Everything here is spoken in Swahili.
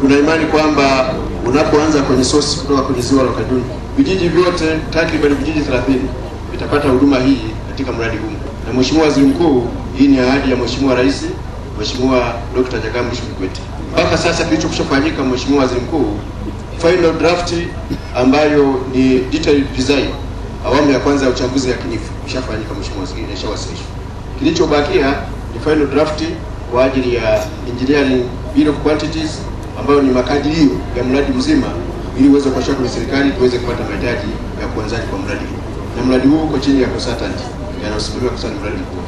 tuna imani kwamba unapoanza kwenye sosi kutoka kwenye ziwa la Kaduni, vijiji vyote takriban vijiji 30 vitapata huduma hii katika mradi huu. Na Mheshimiwa Waziri Mkuu, hii ni ahadi ya Mheshimiwa Rais, Mheshimiwa Dr. Jakaya Kikwete. Mpaka sasa kilichokushafanyika, Mheshimiwa Waziri Mkuu, final draft ambayo ni detailed design awamu ya kwanza ya uchambuzi yakinifu ishafanyika, Mheshimiwa Waziri, ishawasilishwa. Kilichobakia ni final draft kwa ajili ya engineering bill of quantities ambayo ni makadirio ya mradi mzima ili uweze kuashia kwenye serikali tuweze kupata mahitaji ya kuanzaji kwa mradi huu, na mradi huu uko chini ya consultant yanayosimamiwa kwa mradi mkuu.